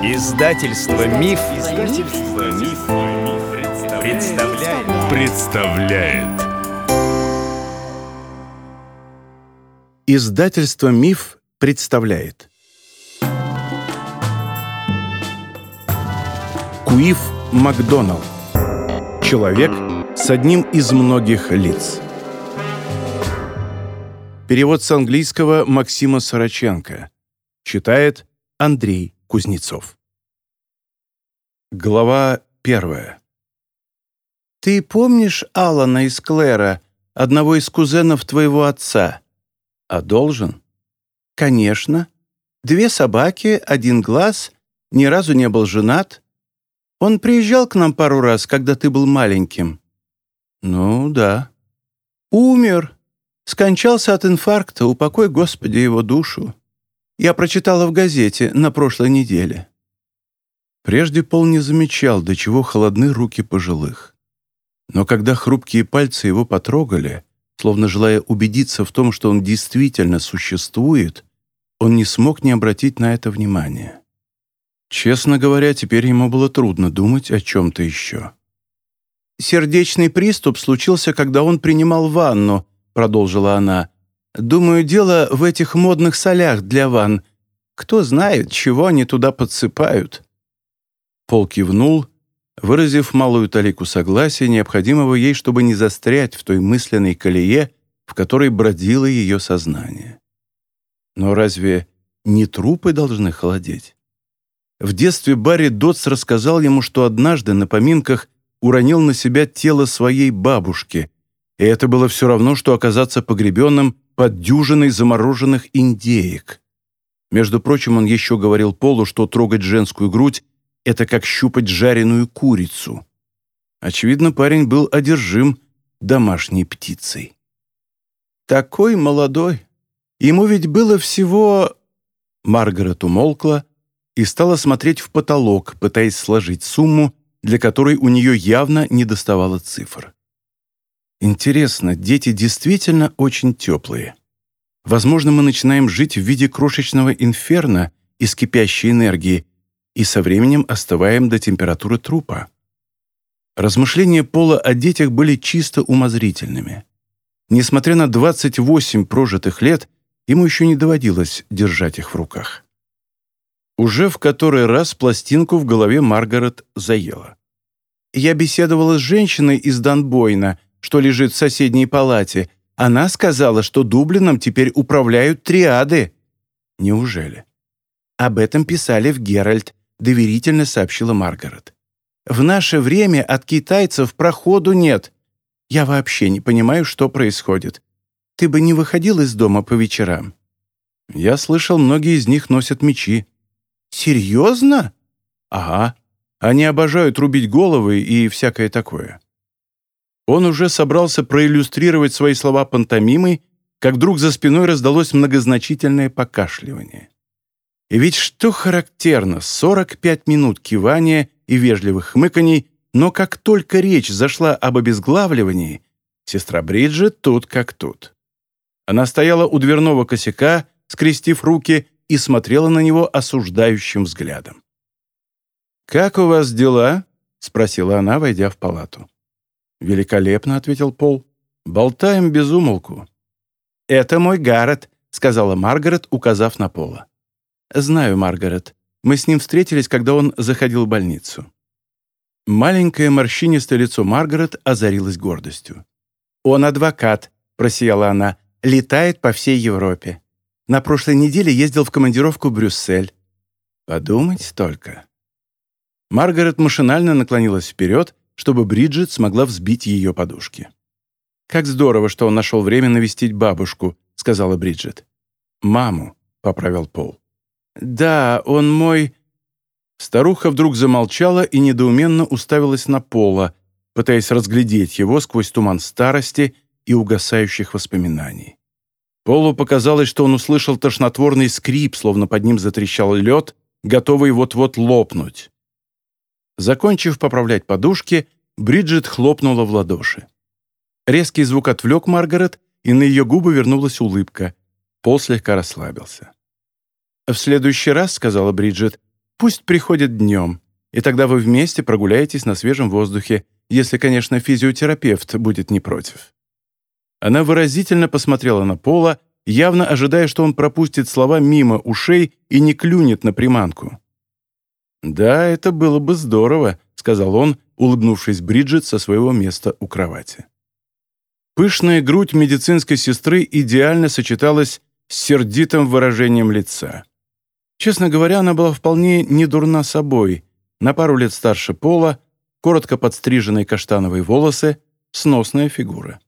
Издательство Миф, Издательство Миф, представляет. представляет. Издательство Миф представляет. Куив Макдоналд. Человек с одним из многих лиц. Перевод с английского Максима Сороченко. Читает Андрей Кузнецов. Глава первая. «Ты помнишь Алана из Клэра, одного из кузенов твоего отца?» «А должен?» «Конечно. Две собаки, один глаз, ни разу не был женат. Он приезжал к нам пару раз, когда ты был маленьким». «Ну, да». «Умер. Скончался от инфаркта, упокой, Господи, его душу. Я прочитала в газете на прошлой неделе». Прежде Пол не замечал, до чего холодны руки пожилых. Но когда хрупкие пальцы его потрогали, словно желая убедиться в том, что он действительно существует, он не смог не обратить на это внимания. Честно говоря, теперь ему было трудно думать о чем-то еще. «Сердечный приступ случился, когда он принимал ванну», — продолжила она. Думаю, дело в этих модных солях для ванн. Кто знает, чего они туда подсыпают». Пол кивнул, выразив малую талику согласия, необходимого ей, чтобы не застрять в той мысленной колее, в которой бродило ее сознание. Но разве не трупы должны холодеть? В детстве Барри Дотс рассказал ему, что однажды на поминках уронил на себя тело своей бабушки, и это было все равно, что оказаться погребенным под дюжиной замороженных индеек. Между прочим, он еще говорил Полу, что трогать женскую грудь — это как щупать жареную курицу. Очевидно, парень был одержим домашней птицей. «Такой молодой! Ему ведь было всего...» Маргарет умолкла и стала смотреть в потолок, пытаясь сложить сумму, для которой у нее явно не доставало цифр. Интересно, дети действительно очень теплые. Возможно, мы начинаем жить в виде крошечного инферно из кипящей энергии и со временем остываем до температуры трупа. Размышления Пола о детях были чисто умозрительными. Несмотря на 28 прожитых лет, ему еще не доводилось держать их в руках. Уже в который раз пластинку в голове Маргарет заела. «Я беседовала с женщиной из Донбойна», что лежит в соседней палате, она сказала, что Дублином теперь управляют триады». «Неужели?» «Об этом писали в Геральт», — доверительно сообщила Маргарет. «В наше время от китайцев проходу нет. Я вообще не понимаю, что происходит. Ты бы не выходил из дома по вечерам?» «Я слышал, многие из них носят мечи». «Серьезно?» «Ага. Они обожают рубить головы и всякое такое». Он уже собрался проиллюстрировать свои слова пантомимой, как вдруг за спиной раздалось многозначительное покашливание. И ведь что характерно, 45 минут кивания и вежливых хмыканий, но как только речь зашла об обезглавливании, сестра Бриджит тут как тут. Она стояла у дверного косяка, скрестив руки, и смотрела на него осуждающим взглядом. «Как у вас дела?» — спросила она, войдя в палату. «Великолепно», — ответил Пол. «Болтаем без умолку». «Это мой Гаррет», — сказала Маргарет, указав на Пола. «Знаю, Маргарет. Мы с ним встретились, когда он заходил в больницу». Маленькое морщинистое лицо Маргарет озарилось гордостью. «Он адвокат», — просияла она, — «летает по всей Европе. На прошлой неделе ездил в командировку в Брюссель». «Подумать только». Маргарет машинально наклонилась вперед, чтобы Бриджит смогла взбить ее подушки. «Как здорово, что он нашел время навестить бабушку», — сказала Бриджит. «Маму», — поправил Пол. «Да, он мой...» Старуха вдруг замолчала и недоуменно уставилась на Пола, пытаясь разглядеть его сквозь туман старости и угасающих воспоминаний. Полу показалось, что он услышал тошнотворный скрип, словно под ним затрещал лед, готовый вот-вот лопнуть. Закончив поправлять подушки, Бриджит хлопнула в ладоши. Резкий звук отвлек Маргарет, и на ее губы вернулась улыбка. Пол слегка расслабился. «В следующий раз, — сказала Бриджит, Пусть приходит днем, и тогда вы вместе прогуляетесь на свежем воздухе, если, конечно, физиотерапевт будет не против». Она выразительно посмотрела на Пола, явно ожидая, что он пропустит слова мимо ушей и не клюнет на приманку. «Да, это было бы здорово», — сказал он, улыбнувшись Бриджит со своего места у кровати. Пышная грудь медицинской сестры идеально сочеталась с сердитым выражением лица. Честно говоря, она была вполне не дурна собой, на пару лет старше Пола, коротко подстриженные каштановые волосы, сносная фигура.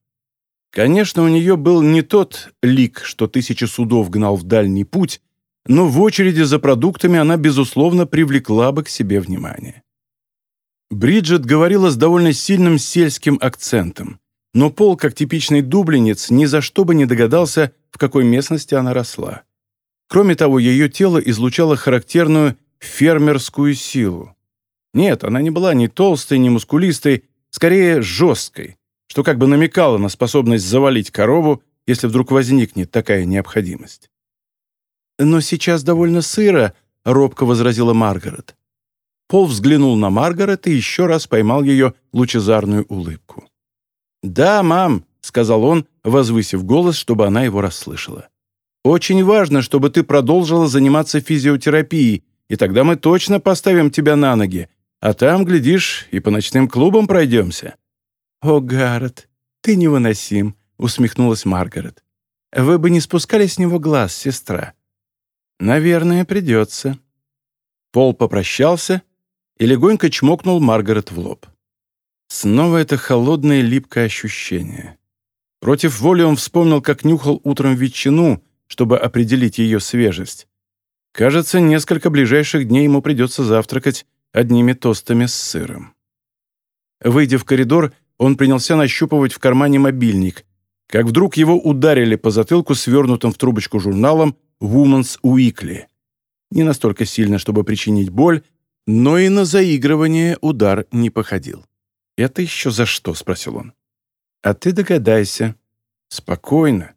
Конечно, у нее был не тот лик, что тысячи судов гнал в дальний путь, но в очереди за продуктами она, безусловно, привлекла бы к себе внимание. Бриджит говорила с довольно сильным сельским акцентом, но Пол, как типичный дублинец, ни за что бы не догадался, в какой местности она росла. Кроме того, ее тело излучало характерную фермерскую силу. Нет, она не была ни толстой, ни мускулистой, скорее жесткой, что как бы намекало на способность завалить корову, если вдруг возникнет такая необходимость. «Но сейчас довольно сыро», — робко возразила Маргарет. Пол взглянул на Маргарет и еще раз поймал ее лучезарную улыбку. «Да, мам», — сказал он, возвысив голос, чтобы она его расслышала. «Очень важно, чтобы ты продолжила заниматься физиотерапией, и тогда мы точно поставим тебя на ноги, а там, глядишь, и по ночным клубам пройдемся». «О, Гаррет, ты невыносим», — усмехнулась Маргарет. «Вы бы не спускали с него глаз, сестра». «Наверное, придется». Пол попрощался и легонько чмокнул Маргарет в лоб. Снова это холодное липкое ощущение. Против воли он вспомнил, как нюхал утром ветчину, чтобы определить ее свежесть. Кажется, несколько ближайших дней ему придется завтракать одними тостами с сыром. Выйдя в коридор, он принялся нащупывать в кармане мобильник, как вдруг его ударили по затылку свернутым в трубочку журналом «Woman's Weekly». Не настолько сильно, чтобы причинить боль, но и на заигрывание удар не походил. «Это еще за что?» — спросил он. «А ты догадайся». «Спокойно.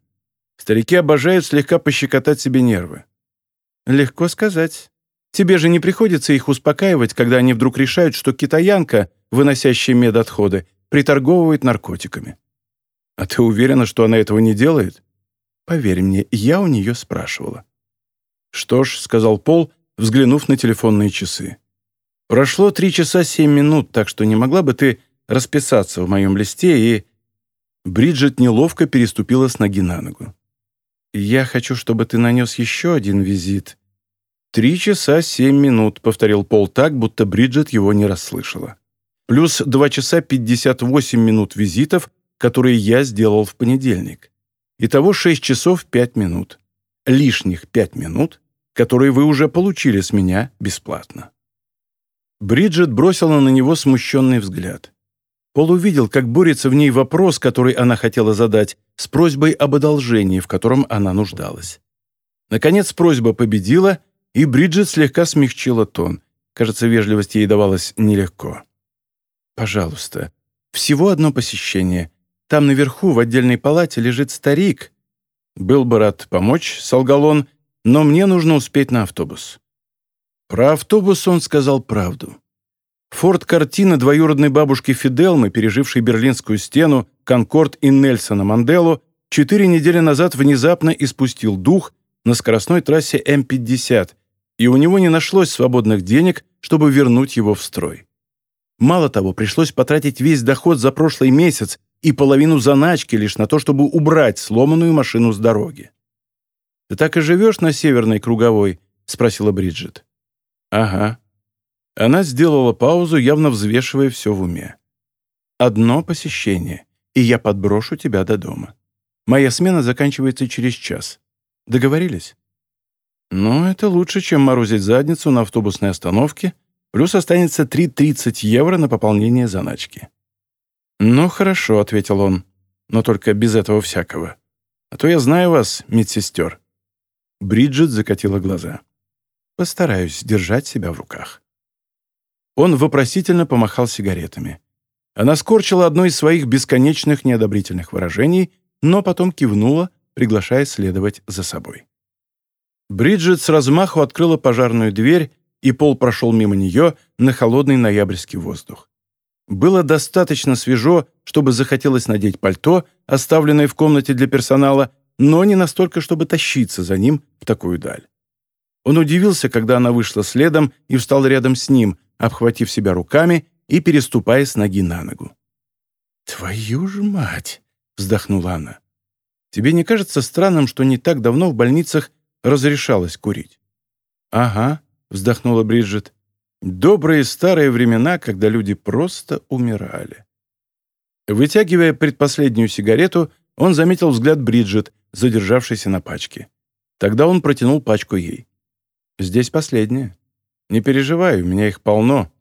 Старики обожают слегка пощекотать себе нервы». «Легко сказать. Тебе же не приходится их успокаивать, когда они вдруг решают, что китаянка, выносящая медотходы, приторговывает наркотиками. А ты уверена, что она этого не делает? Поверь мне, я у нее спрашивала. Что ж, сказал Пол, взглянув на телефонные часы. Прошло три часа семь минут, так что не могла бы ты расписаться в моем листе и... Бриджит неловко переступила с ноги на ногу. «Я хочу, чтобы ты нанес еще один визит». «Три часа семь минут», — повторил Пол так, будто Бриджит его не расслышала плюс 2 часа 58 минут визитов, которые я сделал в понедельник. Итого 6 часов 5 минут. Лишних 5 минут, которые вы уже получили с меня бесплатно. Бриджит бросила на него смущенный взгляд. Пол увидел, как борется в ней вопрос, который она хотела задать, с просьбой об одолжении, в котором она нуждалась. Наконец просьба победила, и Бриджит слегка смягчила тон. Кажется, вежливость ей давалась нелегко. «Пожалуйста, всего одно посещение. Там наверху, в отдельной палате, лежит старик». «Был бы рад помочь», — солгал он, «но мне нужно успеть на автобус». Про автобус он сказал правду. Форд-картина двоюродной бабушки Фиделмы, пережившей Берлинскую стену, Конкорд и Нельсона Манделу, четыре недели назад внезапно испустил дух на скоростной трассе М-50, и у него не нашлось свободных денег, чтобы вернуть его в строй. Мало того, пришлось потратить весь доход за прошлый месяц и половину заначки лишь на то, чтобы убрать сломанную машину с дороги. «Ты так и живешь на Северной Круговой?» — спросила Бриджит. «Ага». Она сделала паузу, явно взвешивая все в уме. «Одно посещение, и я подброшу тебя до дома. Моя смена заканчивается через час. Договорились?» «Ну, это лучше, чем морозить задницу на автобусной остановке Плюс останется 3,30 евро на пополнение заначки. «Ну, хорошо», — ответил он, — «но только без этого всякого. А то я знаю вас, медсестер». Бриджит закатила глаза. «Постараюсь держать себя в руках». Он вопросительно помахал сигаретами. Она скорчила одно из своих бесконечных неодобрительных выражений, но потом кивнула, приглашая следовать за собой. Бриджит с размаху открыла пожарную дверь и Пол прошел мимо нее на холодный ноябрьский воздух. Было достаточно свежо, чтобы захотелось надеть пальто, оставленное в комнате для персонала, но не настолько, чтобы тащиться за ним в такую даль. Он удивился, когда она вышла следом и встал рядом с ним, обхватив себя руками и переступая с ноги на ногу. «Твою же мать!» — вздохнула она. «Тебе не кажется странным, что не так давно в больницах разрешалось курить?» «Ага», — вздохнула Бриджит. «Добрые старые времена, когда люди просто умирали». Вытягивая предпоследнюю сигарету, он заметил взгляд Бриджит, задержавшийся на пачке. Тогда он протянул пачку ей. Здесь последнее. Не переживай, у меня их полно.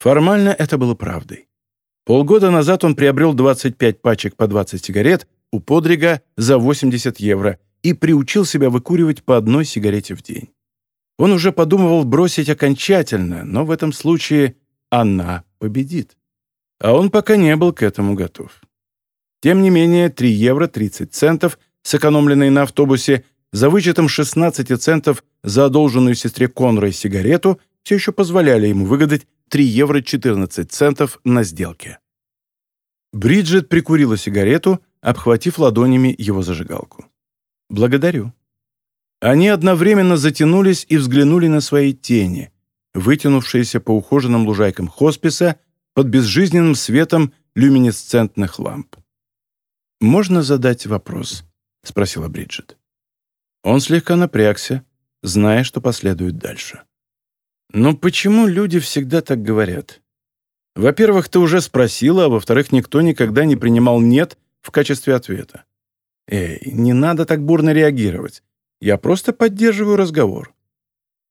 Формально это было правдой. Полгода назад он приобрел 25 пачек по 20 сигарет у Подрига за 80 евро и приучил себя выкуривать по одной сигарете в день. Он уже подумывал бросить окончательно, но в этом случае она победит. А он пока не был к этому готов. Тем не менее, 3 евро 30 центов, сэкономленные на автобусе, за вычетом 16 центов за одолженную сестре Конрой сигарету все еще позволяли ему выгадать 3 евро 14 центов на сделке. Бриджит прикурила сигарету, обхватив ладонями его зажигалку. «Благодарю». Они одновременно затянулись и взглянули на свои тени, вытянувшиеся по ухоженным лужайкам хосписа под безжизненным светом люминесцентных ламп. «Можно задать вопрос?» — спросила Бриджит. Он слегка напрягся, зная, что последует дальше. «Но почему люди всегда так говорят? Во-первых, ты уже спросила, а во-вторых, никто никогда не принимал «нет» в качестве ответа. Эй, не надо так бурно реагировать. Я просто поддерживаю разговор».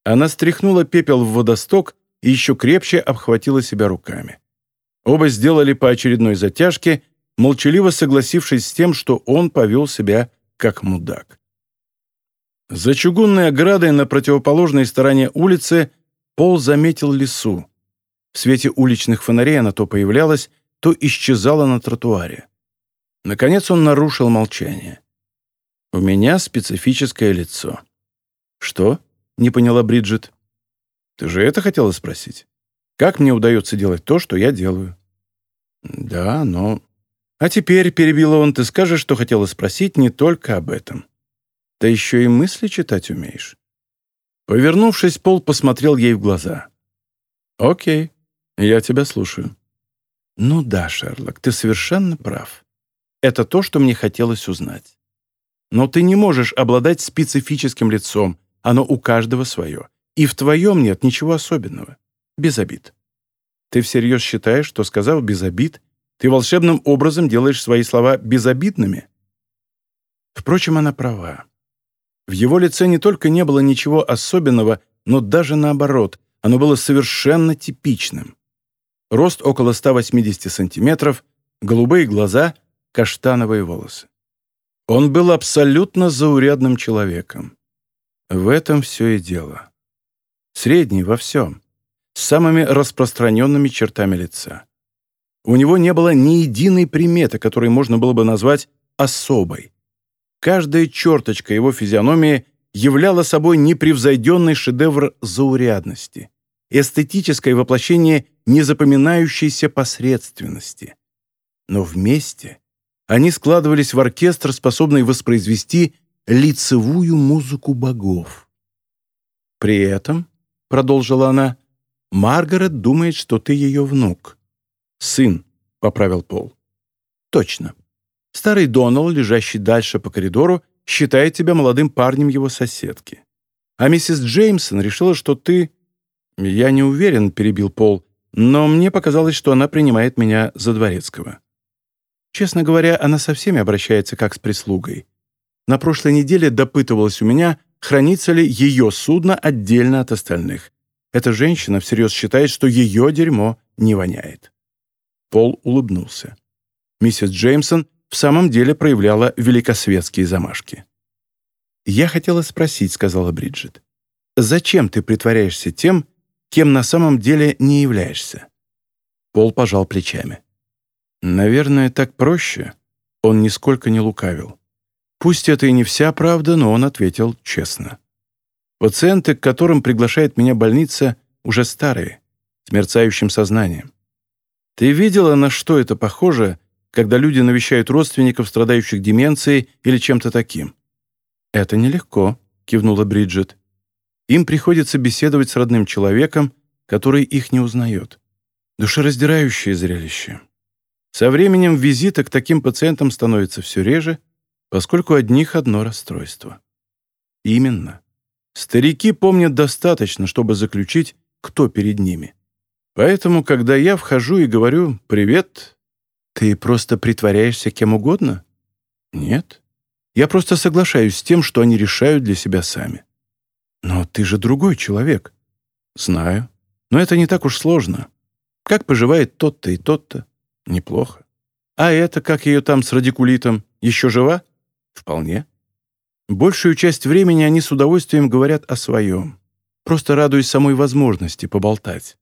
Она стряхнула пепел в водосток и еще крепче обхватила себя руками. Оба сделали по очередной затяжке, молчаливо согласившись с тем, что он повел себя как мудак. За чугунной оградой на противоположной стороне улицы Пол заметил лесу. В свете уличных фонарей она то появлялась, то исчезала на тротуаре. Наконец он нарушил молчание. «У меня специфическое лицо». «Что?» — не поняла Бриджит. «Ты же это хотела спросить? Как мне удается делать то, что я делаю?» «Да, но...» «А теперь, — перебила он, — ты скажешь, что хотела спросить не только об этом. Ты еще и мысли читать умеешь». Повернувшись, Пол посмотрел ей в глаза. «Окей, я тебя слушаю». «Ну да, Шерлок, ты совершенно прав. Это то, что мне хотелось узнать. Но ты не можешь обладать специфическим лицом, оно у каждого свое. И в твоем нет ничего особенного. Без обид. Ты всерьез считаешь, что, сказав «без обид», ты волшебным образом делаешь свои слова безобидными? Впрочем, она права. В его лице не только не было ничего особенного, но даже наоборот, оно было совершенно типичным. Рост около 180 сантиметров, голубые глаза, каштановые волосы. Он был абсолютно заурядным человеком. В этом все и дело. Средний во всем, с самыми распространенными чертами лица. У него не было ни единой приметы, которой можно было бы назвать особой. Каждая черточка его физиономии являла собой непревзойденный шедевр заурядности, эстетическое воплощение незапоминающейся посредственности. Но вместе они складывались в оркестр, способный воспроизвести лицевую музыку богов. «При этом», — продолжила она, — «Маргарет думает, что ты ее внук». «Сын», — поправил Пол. «Точно. Старый Донал, лежащий дальше по коридору, считает тебя молодым парнем его соседки. А миссис Джеймсон решила, что ты... Я не уверен, перебил Пол, но мне показалось, что она принимает меня за дворецкого. Честно говоря, она со всеми обращается как с прислугой. На прошлой неделе допытывалась у меня, хранится ли ее судно отдельно от остальных. Эта женщина всерьез считает, что ее дерьмо не воняет. Пол улыбнулся. Миссис Джеймсон в самом деле проявляла великосветские замашки. «Я хотела спросить», — сказала Бриджит, «зачем ты притворяешься тем, кем на самом деле не являешься?» Пол пожал плечами. «Наверное, так проще». Он нисколько не лукавил. Пусть это и не вся правда, но он ответил честно. Пациенты, к которым приглашает меня больница, уже старые, с мерцающим сознанием. Ты видела, на что это похоже, когда люди навещают родственников, страдающих деменцией или чем-то таким? «Это нелегко», — кивнула Бриджит. «Им приходится беседовать с родным человеком, который их не узнает. Душераздирающее зрелище. Со временем визиты к таким пациентам становятся все реже, поскольку одних одно расстройство. Именно. Старики помнят достаточно, чтобы заключить, кто перед ними. Поэтому, когда я вхожу и говорю «Привет», ты просто притворяешься кем угодно? Нет. Я просто соглашаюсь с тем, что они решают для себя сами. Но ты же другой человек. Знаю. Но это не так уж сложно. Как поживает тот-то и тот-то? Неплохо. А это, как ее там с радикулитом, еще жива? Вполне. Большую часть времени они с удовольствием говорят о своем, просто радуясь самой возможности поболтать.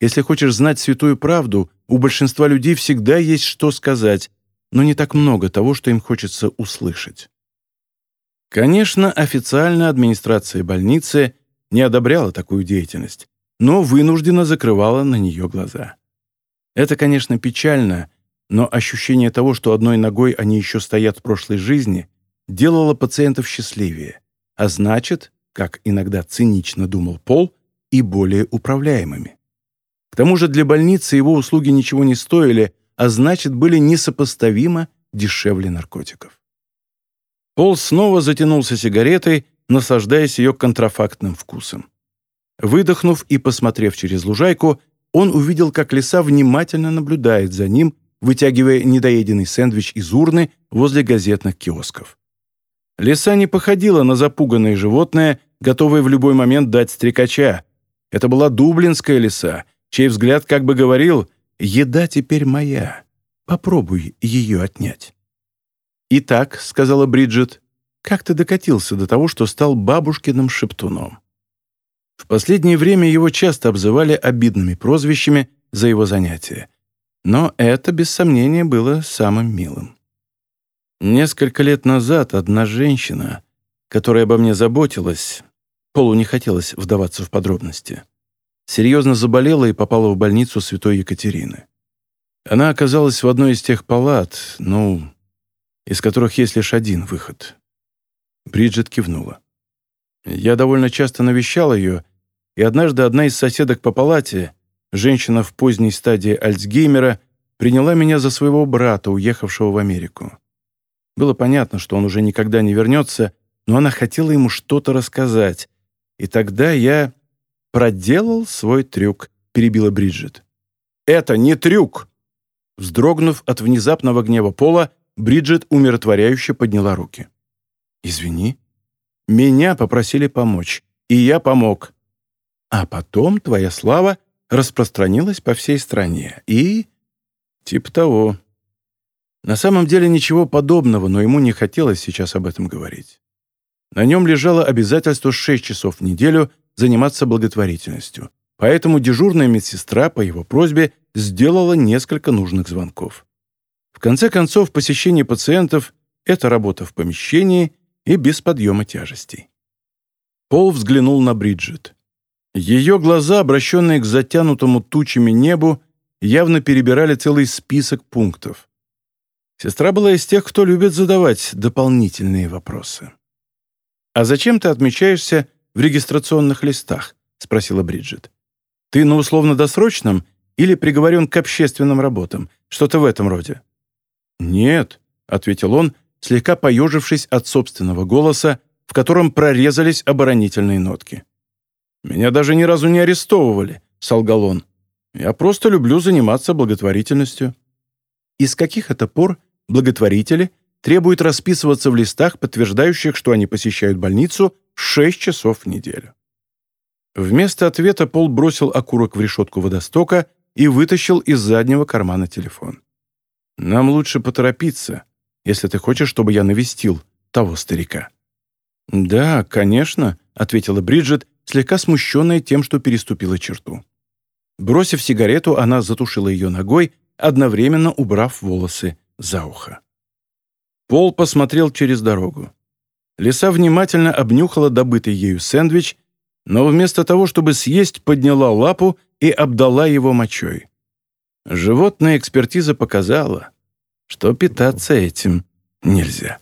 Если хочешь знать святую правду, у большинства людей всегда есть что сказать, но не так много того, что им хочется услышать. Конечно, официально администрация больницы не одобряла такую деятельность, но вынужденно закрывала на нее глаза. Это, конечно, печально, но ощущение того, что одной ногой они еще стоят в прошлой жизни, делало пациентов счастливее, а значит, как иногда цинично думал Пол, и более управляемыми. К тому же для больницы его услуги ничего не стоили, а значит, были несопоставимо дешевле наркотиков. Пол снова затянулся сигаретой, наслаждаясь ее контрафактным вкусом. Выдохнув и посмотрев через лужайку, он увидел, как лиса внимательно наблюдает за ним, вытягивая недоеденный сэндвич из урны возле газетных киосков. Лиса не походила на запуганное животное, готовое в любой момент дать стрекача. Это была дублинская лиса, чей взгляд как бы говорил «Еда теперь моя. Попробуй ее отнять». «Итак», — сказала Бриджит, — «как ты докатился до того, что стал бабушкиным шептуном?» В последнее время его часто обзывали обидными прозвищами за его занятия. Но это, без сомнения, было самым милым. Несколько лет назад одна женщина, которая обо мне заботилась, Полу не хотелось вдаваться в подробности, серьезно заболела и попала в больницу Святой Екатерины. Она оказалась в одной из тех палат, ну, из которых есть лишь один выход. Бриджит кивнула. Я довольно часто навещал ее, и однажды одна из соседок по палате, женщина в поздней стадии Альцгеймера, приняла меня за своего брата, уехавшего в Америку. Было понятно, что он уже никогда не вернется, но она хотела ему что-то рассказать. И тогда я проделал свой трюк, перебила Бриджит. «Это не трюк!» Вздрогнув от внезапного гнева Пола, Бриджит умиротворяюще подняла руки. «Извини. Меня попросили помочь, и я помог. А потом твоя слава распространилась по всей стране. И... типа того. На самом деле ничего подобного, но ему не хотелось сейчас об этом говорить. На нем лежало обязательство 6 часов в неделю заниматься благотворительностью, поэтому дежурная медсестра по его просьбе сделала несколько нужных звонков. В конце концов, посещение пациентов – это работа в помещении и без подъема тяжестей. Пол взглянул на Бриджит. Ее глаза, обращенные к затянутому тучами небу, явно перебирали целый список пунктов. Сестра была из тех, кто любит задавать дополнительные вопросы. «А зачем ты отмечаешься в регистрационных листах?» — спросила Бриджит. «Ты на условно-досрочном или приговорен к общественным работам? Что-то в этом роде?» «Нет», — ответил он, слегка поежившись от собственного голоса, в котором прорезались оборонительные нотки. «Меня даже ни разу не арестовывали», — солгал он. «Я просто люблю заниматься благотворительностью». «И с каких это пор благотворители требуют расписываться в листах, подтверждающих, что они посещают больницу 6 часов в неделю. Вместо ответа Пол бросил окурок в решетку водостока и вытащил из заднего кармана телефон. «Нам лучше поторопиться, если ты хочешь, чтобы я навестил того старика». «Да, конечно», — ответила Бриджит, слегка смущенная тем, что переступила черту. Бросив сигарету, она затушила ее ногой, одновременно убрав волосы за ухо. Пол посмотрел через дорогу. Лиса внимательно обнюхала добытый ею сэндвич, но вместо того, чтобы съесть, подняла лапу и обдала его мочой. Животная экспертиза показала, что питаться этим нельзя.